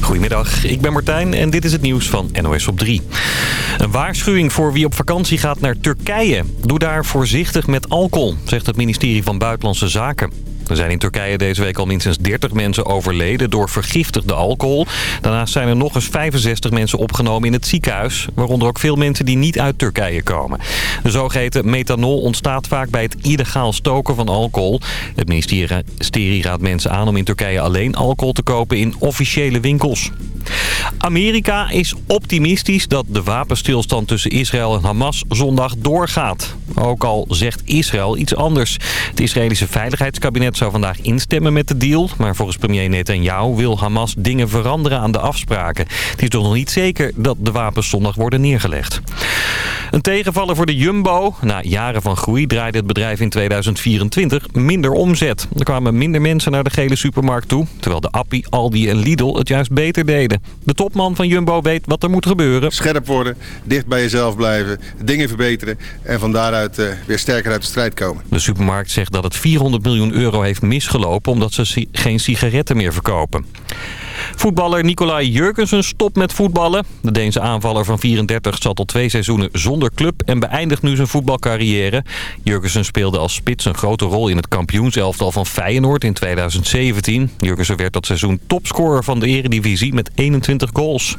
Goedemiddag, ik ben Martijn en dit is het nieuws van NOS op 3. Een waarschuwing voor wie op vakantie gaat naar Turkije. Doe daar voorzichtig met alcohol, zegt het ministerie van Buitenlandse Zaken. Er zijn in Turkije deze week al minstens 30 mensen overleden door vergiftigde alcohol. Daarnaast zijn er nog eens 65 mensen opgenomen in het ziekenhuis. Waaronder ook veel mensen die niet uit Turkije komen. De zogeheten methanol ontstaat vaak bij het illegaal stoken van alcohol. Het ministerie raadt mensen aan om in Turkije alleen alcohol te kopen in officiële winkels. Amerika is optimistisch dat de wapenstilstand tussen Israël en Hamas zondag doorgaat. Ook al zegt Israël iets anders. Het Israëlische Veiligheidskabinet zou vandaag instemmen met de deal. Maar volgens premier Netanyahu wil Hamas dingen veranderen aan de afspraken. Het is toch nog niet zeker dat de wapens zondag worden neergelegd. Een tegenvaller voor de Jumbo. Na jaren van groei draaide het bedrijf in 2024 minder omzet. Er kwamen minder mensen naar de gele supermarkt toe. Terwijl de Appie, Aldi en Lidl het juist beter deden. De topman van Jumbo weet wat er moet gebeuren. Scherp worden, dicht bij jezelf blijven, dingen verbeteren... en van daaruit uh, weer sterker uit de strijd komen. De supermarkt zegt dat het 400 miljoen euro heeft misgelopen... omdat ze geen sigaretten meer verkopen. Voetballer Nicolai Jurgensen stopt met voetballen. De Deense aanvaller van 34 zat al twee seizoenen zonder club en beëindigt nu zijn voetbalcarrière. Jurgensen speelde als spits een grote rol in het kampioenselftal van Feyenoord in 2017. Jurgensen werd dat seizoen topscorer van de eredivisie met 21 goals.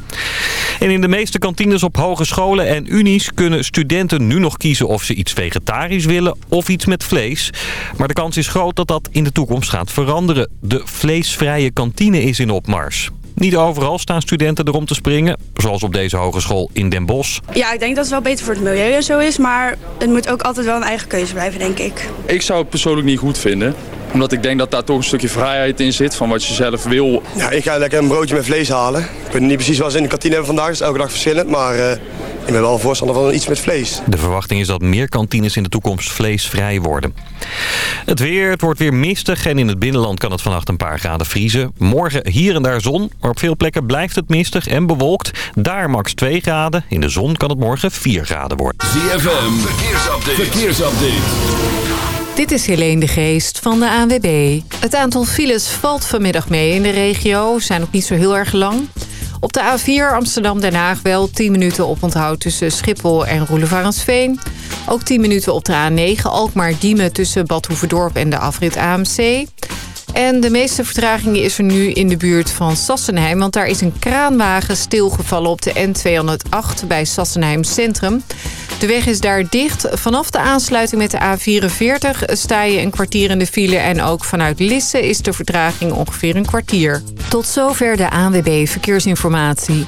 En in de meeste kantines op hogescholen en unies kunnen studenten nu nog kiezen of ze iets vegetarisch willen of iets met vlees. Maar de kans is groot dat dat in de toekomst gaat veranderen. De vleesvrije kantine is in opmars. Niet overal staan studenten erom te springen, zoals op deze hogeschool in Den Bosch. Ja, ik denk dat het wel beter voor het milieu en zo is, maar het moet ook altijd wel een eigen keuze blijven, denk ik. Ik zou het persoonlijk niet goed vinden omdat ik denk dat daar toch een stukje vrijheid in zit van wat je zelf wil. Ja, ik ga lekker een broodje met vlees halen. Ik weet niet precies wat ze in de kantine hebben vandaag. Het is elke dag verschillend, maar uh, ik ben wel een voorstander van iets met vlees. De verwachting is dat meer kantines in de toekomst vleesvrij worden. Het weer, het wordt weer mistig en in het binnenland kan het vannacht een paar graden vriezen. Morgen hier en daar zon, maar op veel plekken blijft het mistig en bewolkt. Daar max 2 graden. In de zon kan het morgen 4 graden worden. ZFM, verkeersupdate. verkeersupdate. Dit is Helene de Geest van de ANWB. Het aantal files valt vanmiddag mee in de regio. Zijn ook niet zo heel erg lang. Op de A4 Amsterdam-Den Haag wel 10 minuten oponthoud tussen Schiphol en Roelevarensveen. Ook 10 minuten op de A9 Alkmaar-Diemen tussen Bad Hoeverdorp en de afrit AMC. En de meeste vertraging is er nu in de buurt van Sassenheim... want daar is een kraanwagen stilgevallen op de N208 bij Sassenheim Centrum. De weg is daar dicht. Vanaf de aansluiting met de A44 sta je een kwartier in de file... en ook vanuit Lisse is de vertraging ongeveer een kwartier. Tot zover de ANWB Verkeersinformatie.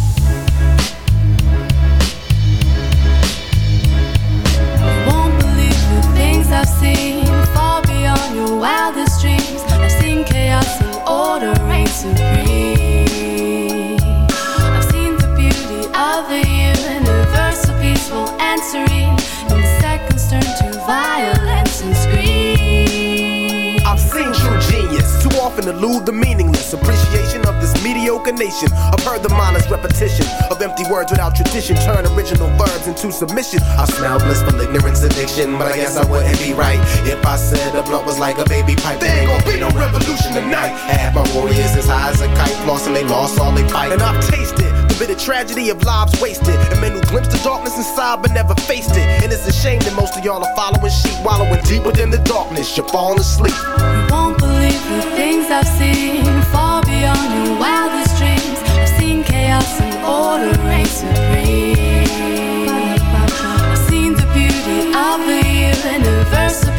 Words without tradition turn original verbs into submission. I smell blissful ignorance addiction, but I guess I wouldn't be right if I said the blunt was like a baby pipe. There ain't gonna be no revolution tonight. Half my warriors as high as a kite, flossing they lost all they fight. And I've tasted the bitter tragedy of lives wasted, and men who glimpsed the darkness inside but never faced it. And it's a shame that most of y'all are following sheep, wallowing deep within the darkness. You're falling asleep. You won't believe the things I've seen far beyond your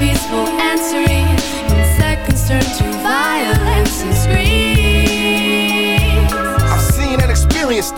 peaceful and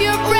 Your brain,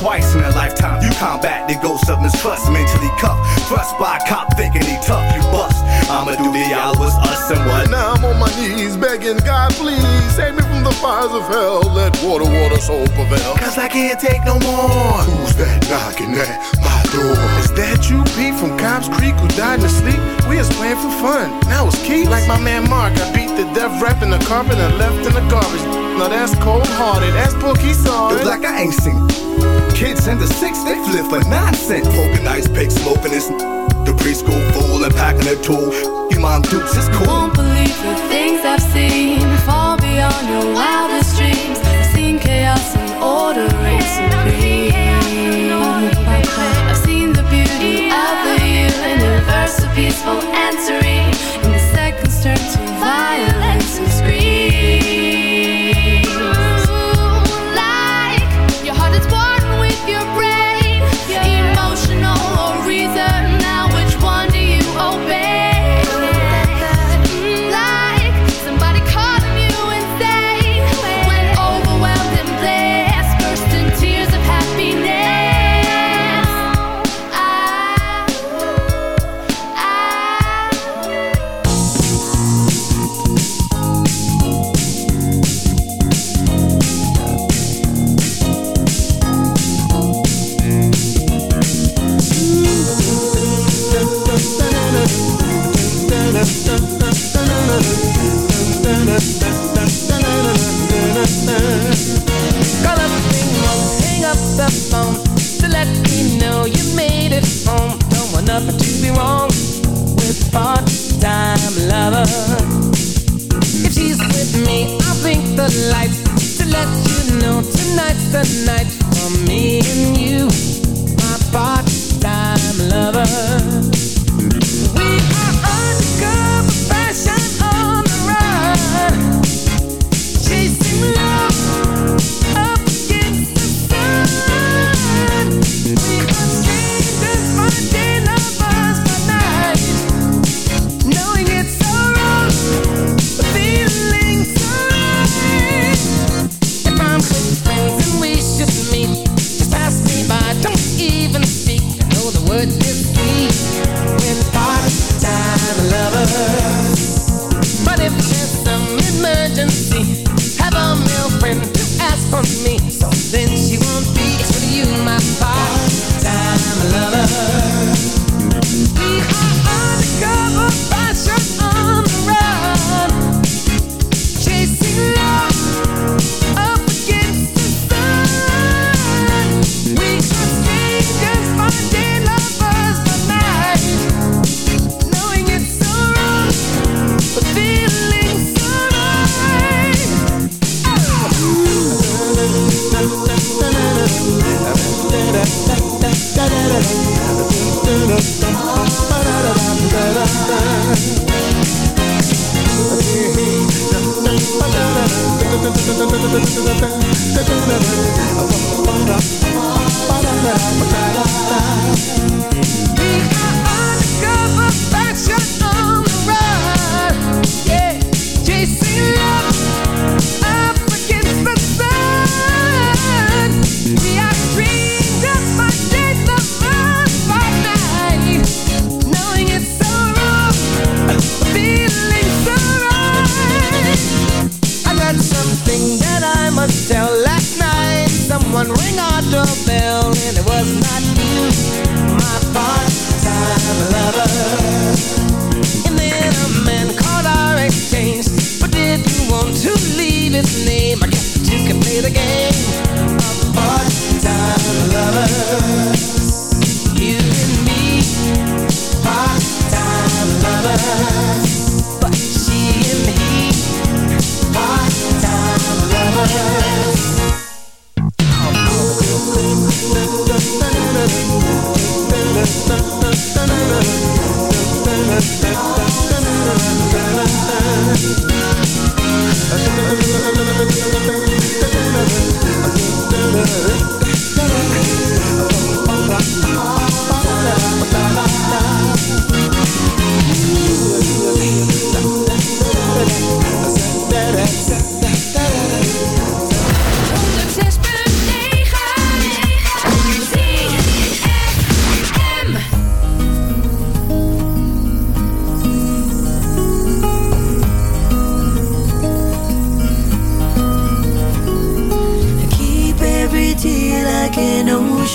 Twice in a lifetime you combat the ghost of mistrust. Mentally cuffed, thrust by a cop thinking he tough. You bust. I'ma do the was us and what? Now I'm on my knees begging God, please save me from the fires of hell. Let water, water, soul prevail. Cause I can't take no more. Who's that knocking at my door? Is that you, Pete, from Cobb's Creek, who died in his sleep? We was playing for fun. Now it's Keith. Like my man Mark, I beat the death rap in the carpet and left in the garbage. Now that's cold hearted. That's Pookie sorry. Look like I ain't seen. Kids in the six, they flip for nonsense. Poking ice pick, smoking this. The preschool fool and packing a tool. You mom dukes, it's cool. Won't believe the things I've seen fall beyond your wildest dreams. I've seen chaos and order reign supreme. Peaceful and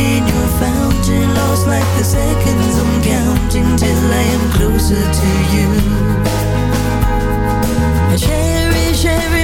in your Lost like the seconds I'm counting Till I am closer to you. I cherish every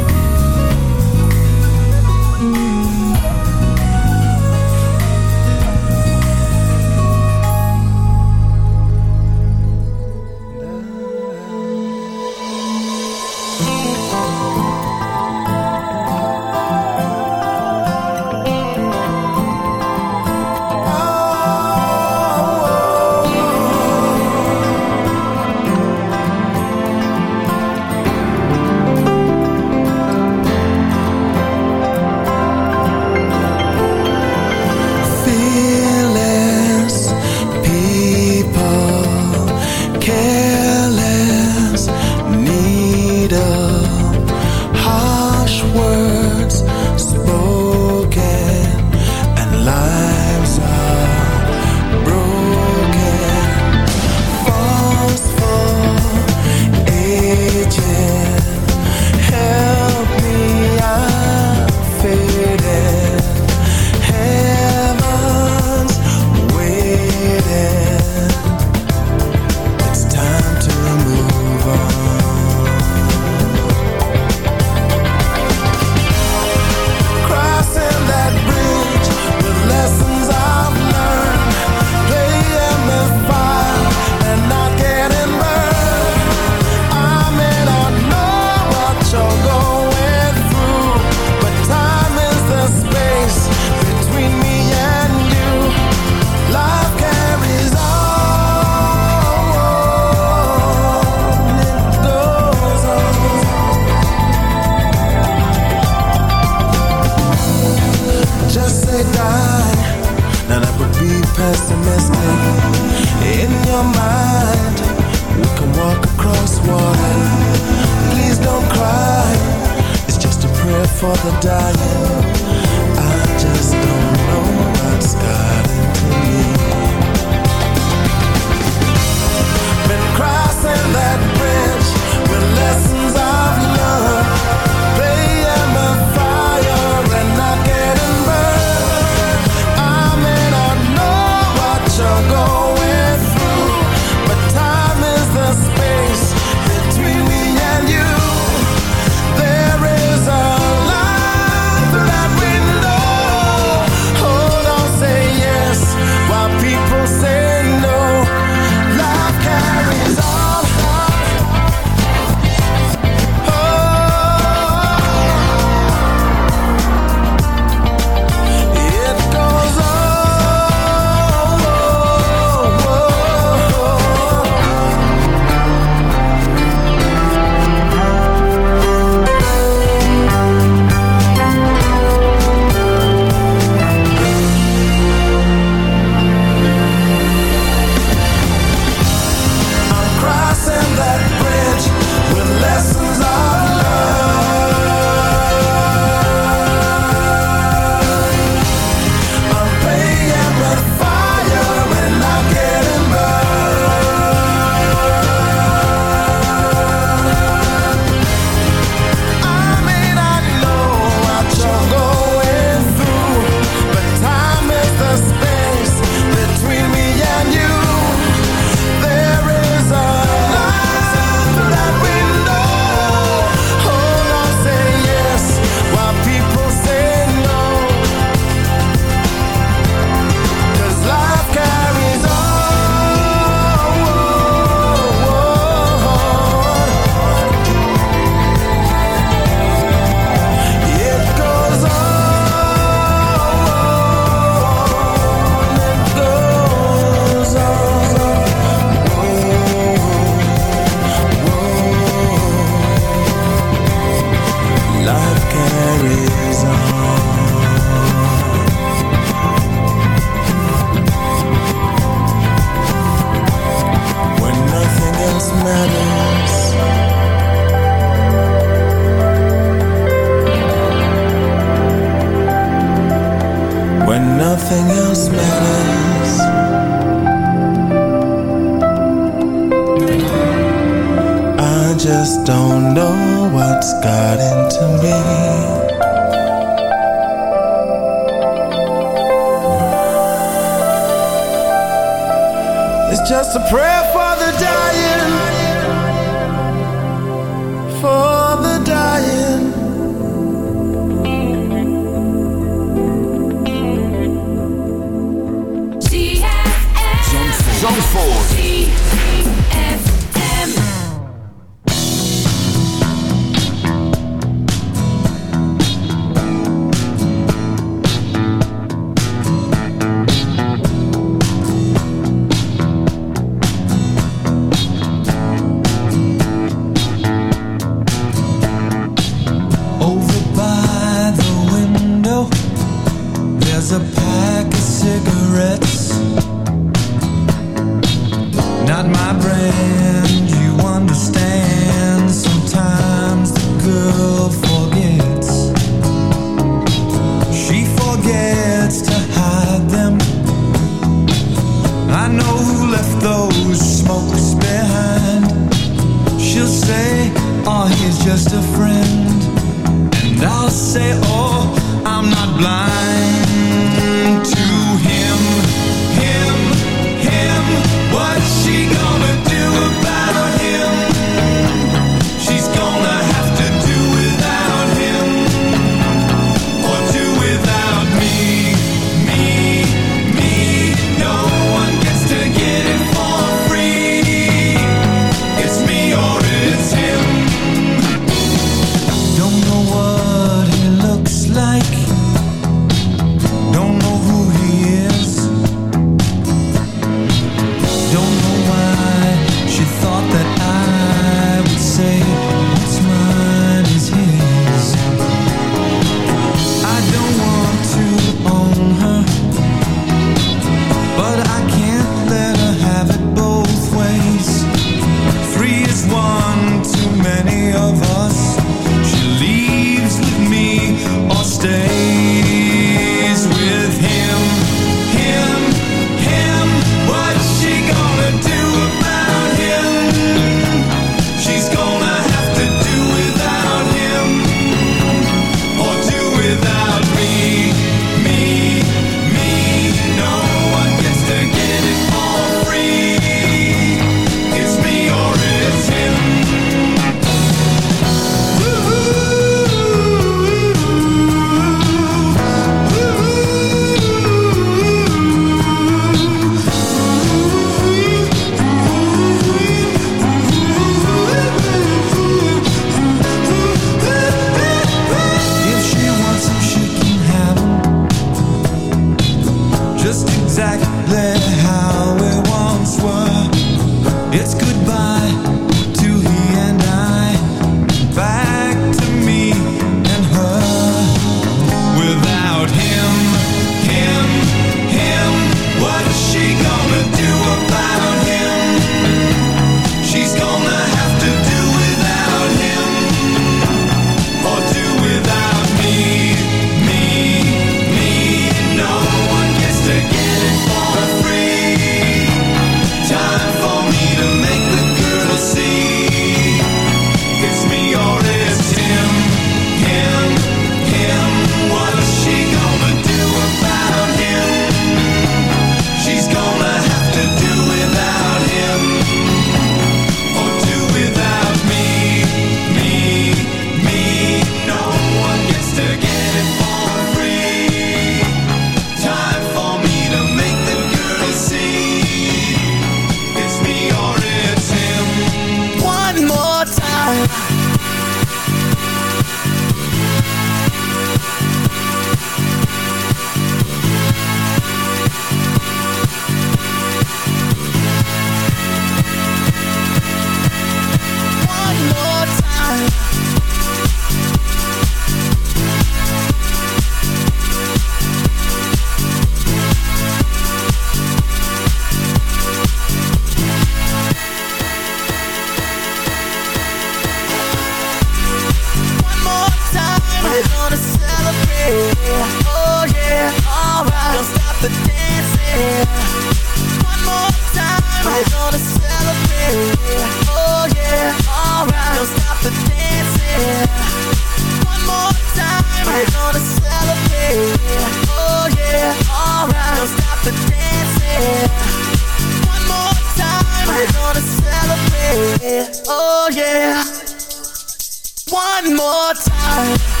One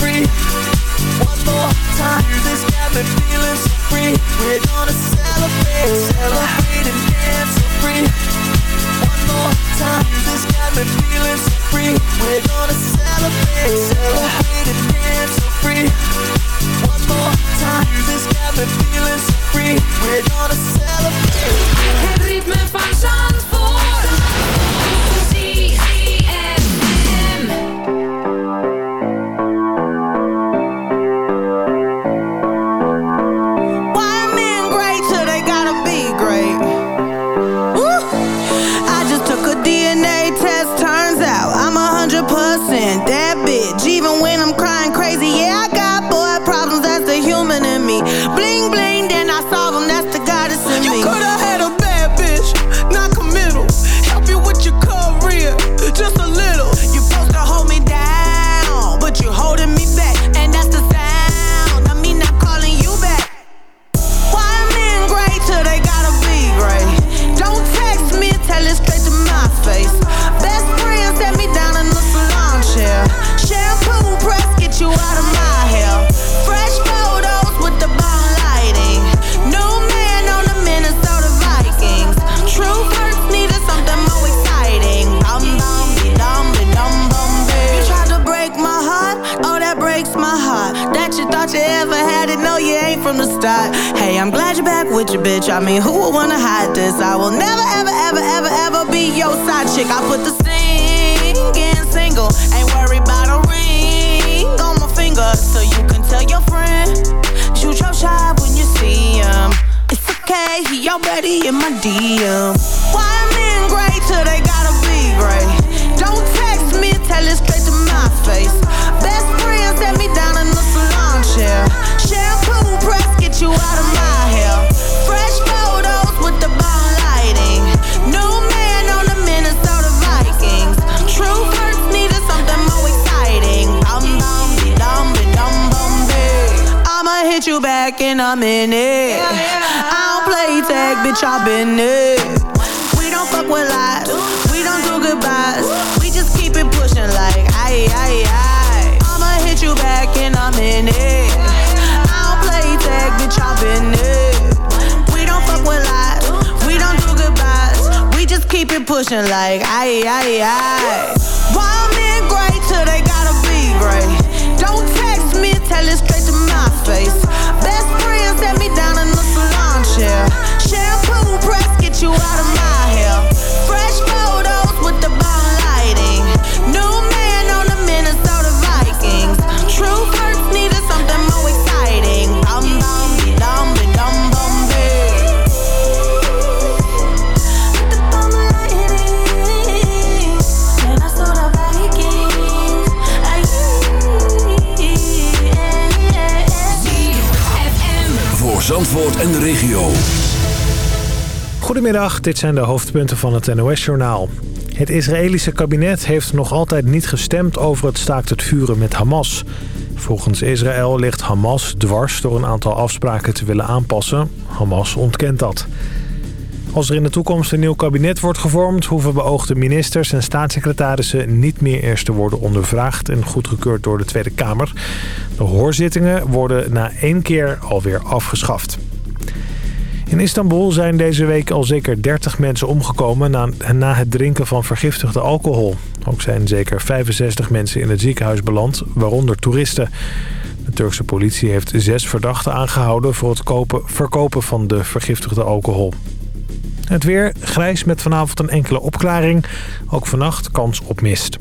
free. One more time. Music's got me feeling so free. We're gonna celebrate, celebrate and dance so free. One more time. Music's got me feeling so free. We're gonna celebrate, celebrate and dance so free. One more time. Music's got me feeling so free. We're gonna celebrate. Het ritme van Zandvoort. Start. Hey, I'm glad you're back with your bitch. I mean, who would wanna hide this? I will never ever ever ever ever be your side chick. I put the singing single, ain't worried about a ring on my finger, so you can tell your friend. Shoot your shot when you see him. It's okay, he already in my DM. Why men great till they gotta be great? Don't text me, tell it straight to my face. Best friend set me down in the salon chair. Shampoo press, you out of my hair. Fresh photos with the bomb lighting. New man on the Minnesota Vikings. True first needed something more exciting. Bum be dum dum bum be. I'ma hit you back in a minute. I don't play tag, bitch, I been it. We don't fuck with lies. We don't do goodbyes. We just keep it pushing like aye aye aye. I'ma hit you back in a minute. Keep like aye aye aye. Why men great till they gotta be great? Don't text me, tell it straight to my face. En de regio. Goedemiddag, dit zijn de hoofdpunten van het NOS-journaal. Het Israëlische kabinet heeft nog altijd niet gestemd over het staakt het vuren met Hamas. Volgens Israël ligt Hamas dwars door een aantal afspraken te willen aanpassen. Hamas ontkent dat. Als er in de toekomst een nieuw kabinet wordt gevormd... hoeven beoogde ministers en staatssecretarissen niet meer eerst te worden ondervraagd... en goedgekeurd door de Tweede Kamer. De hoorzittingen worden na één keer alweer afgeschaft. In Istanbul zijn deze week al zeker 30 mensen omgekomen na, na het drinken van vergiftigde alcohol. Ook zijn zeker 65 mensen in het ziekenhuis beland, waaronder toeristen. De Turkse politie heeft zes verdachten aangehouden voor het kopen, verkopen van de vergiftigde alcohol. Het weer grijs met vanavond een enkele opklaring. Ook vannacht kans op mist.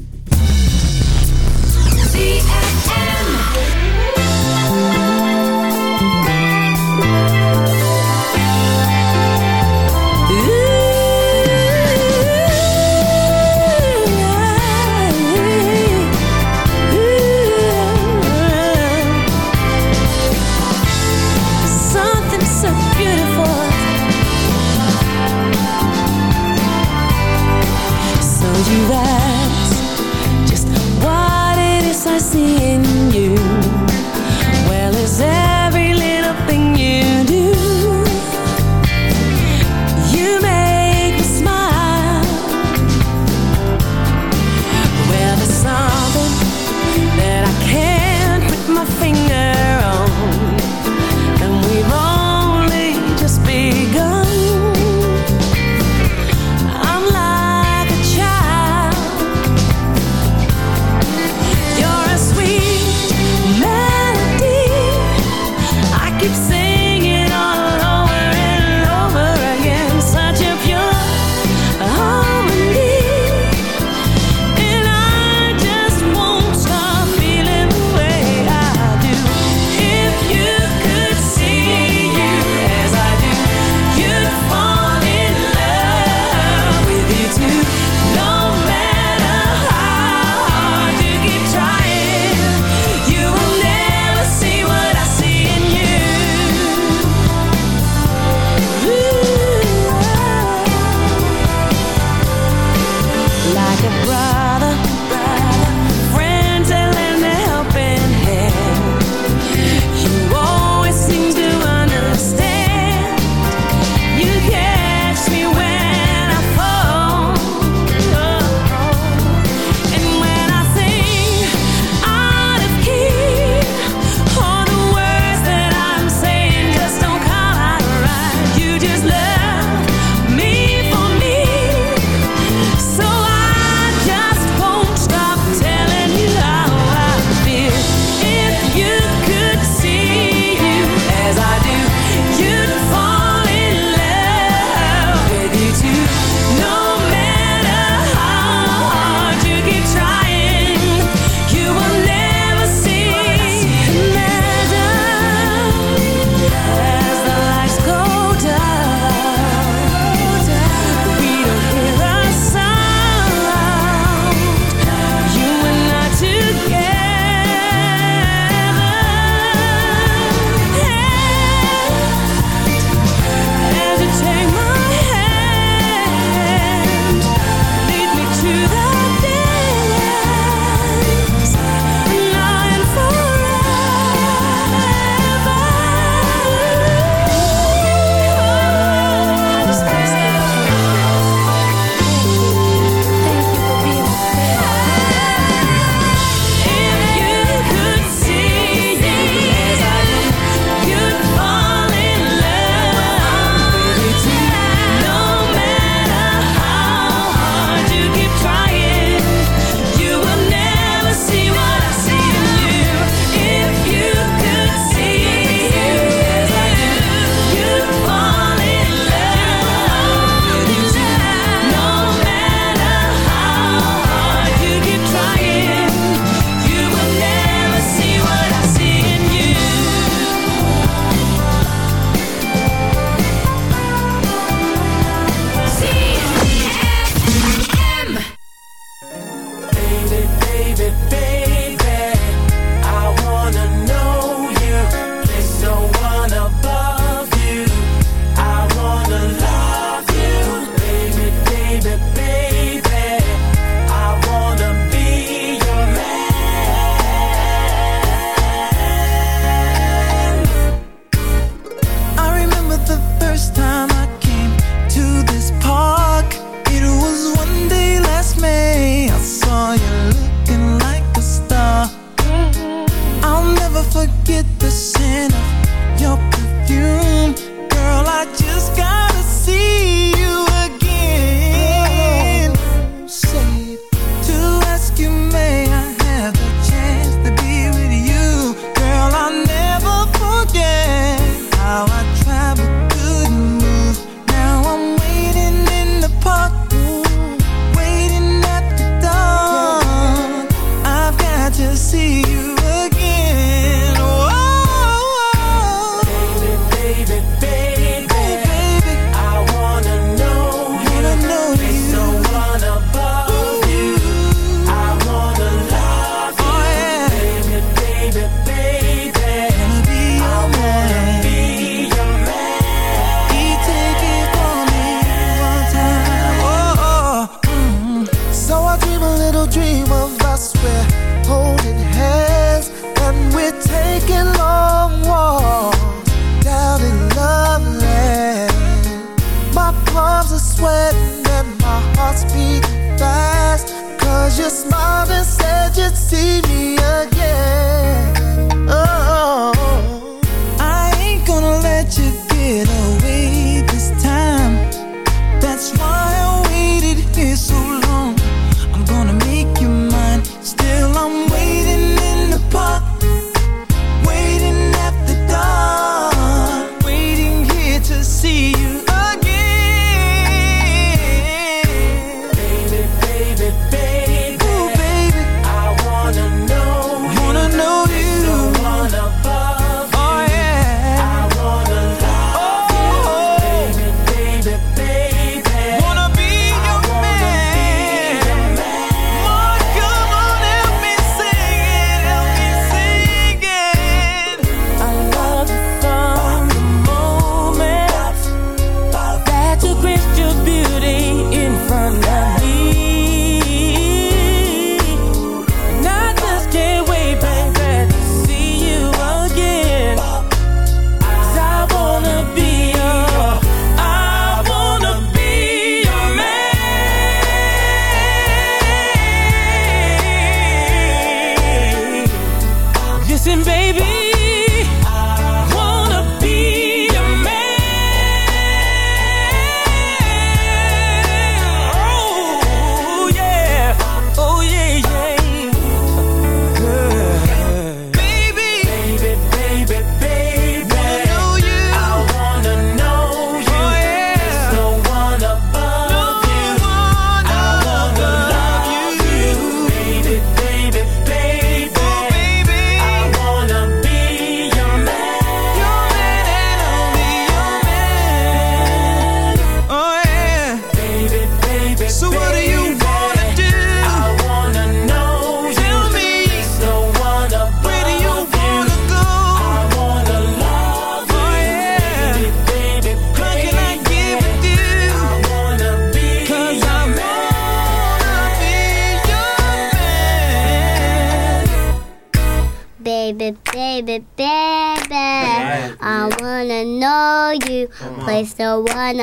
One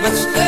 but stay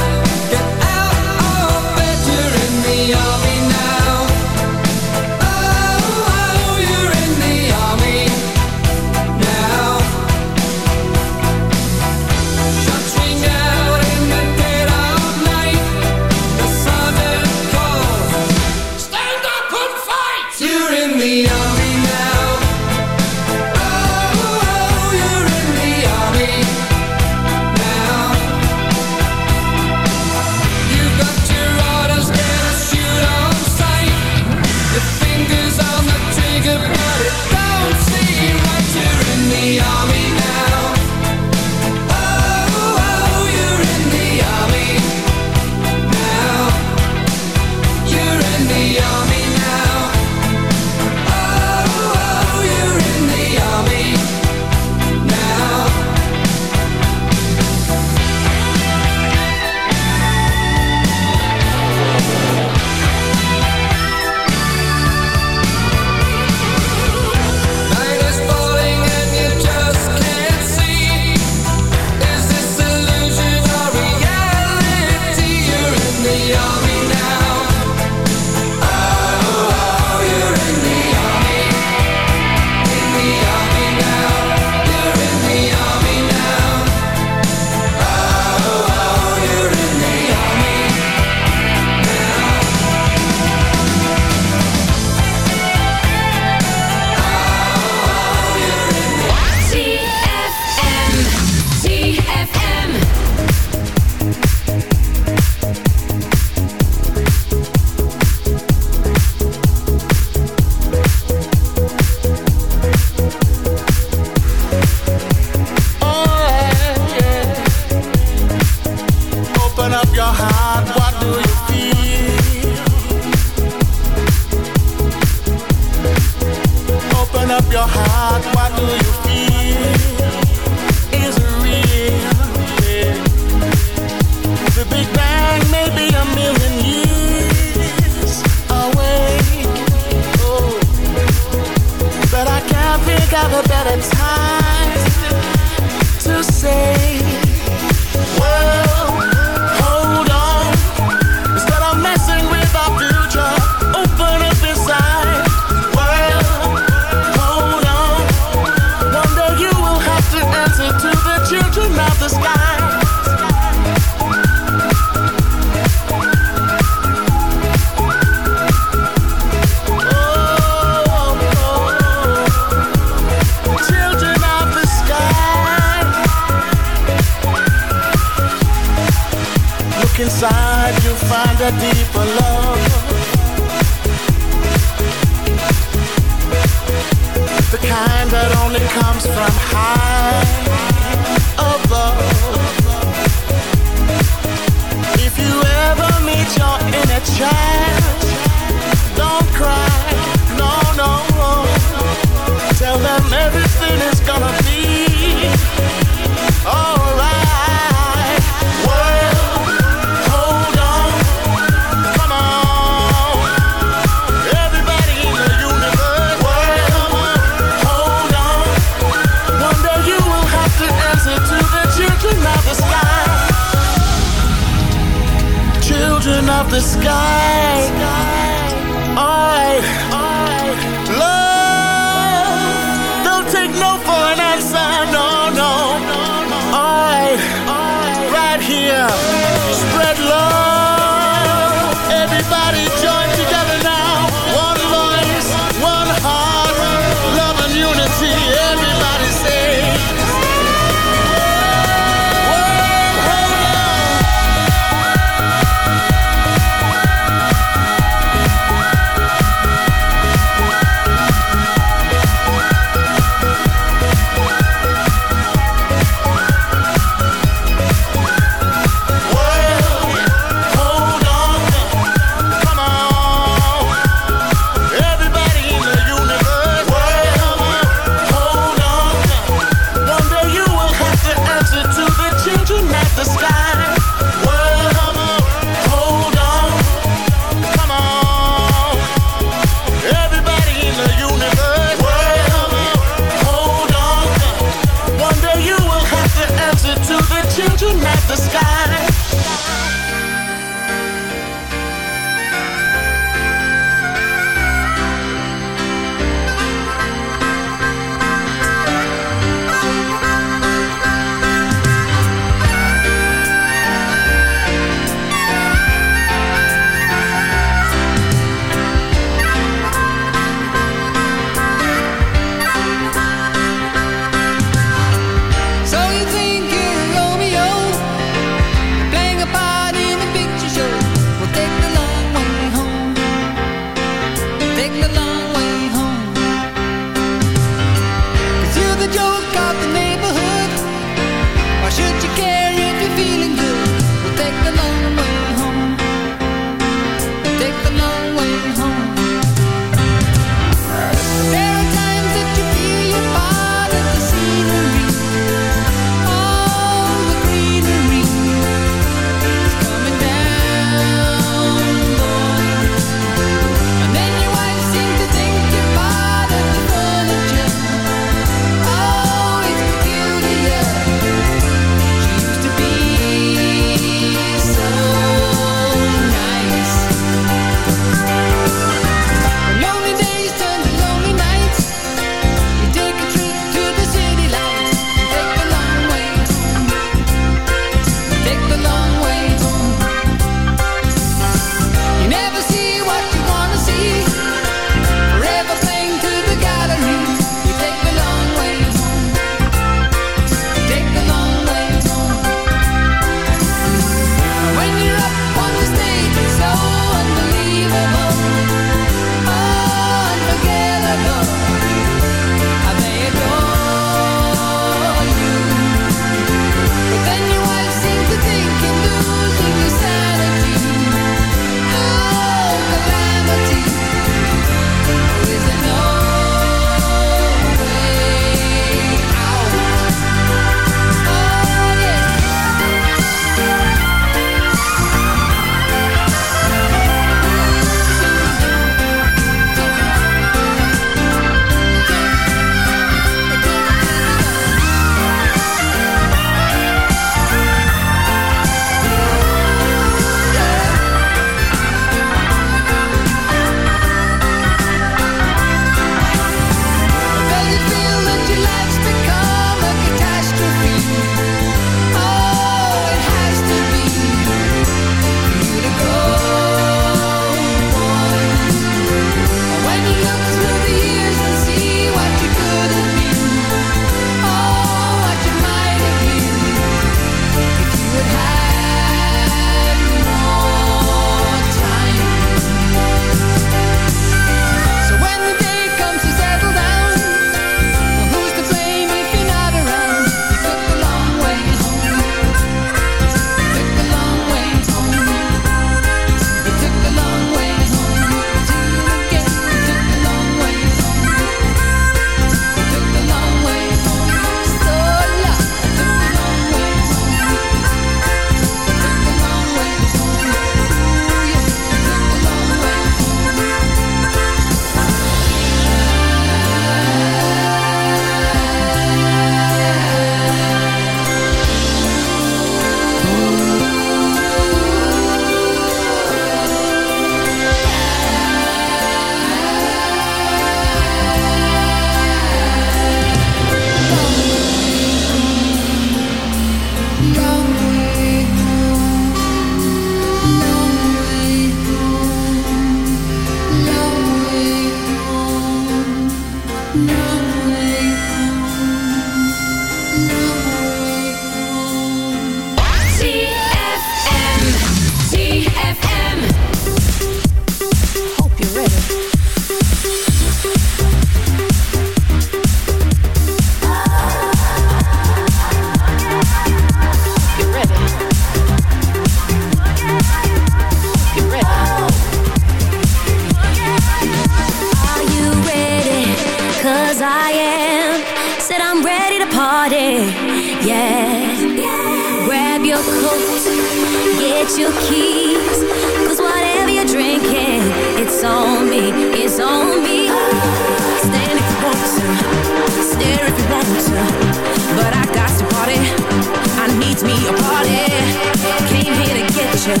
attention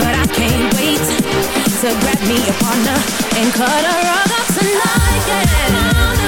But I can't wait to grab me a partner And cut her up tonight, yeah.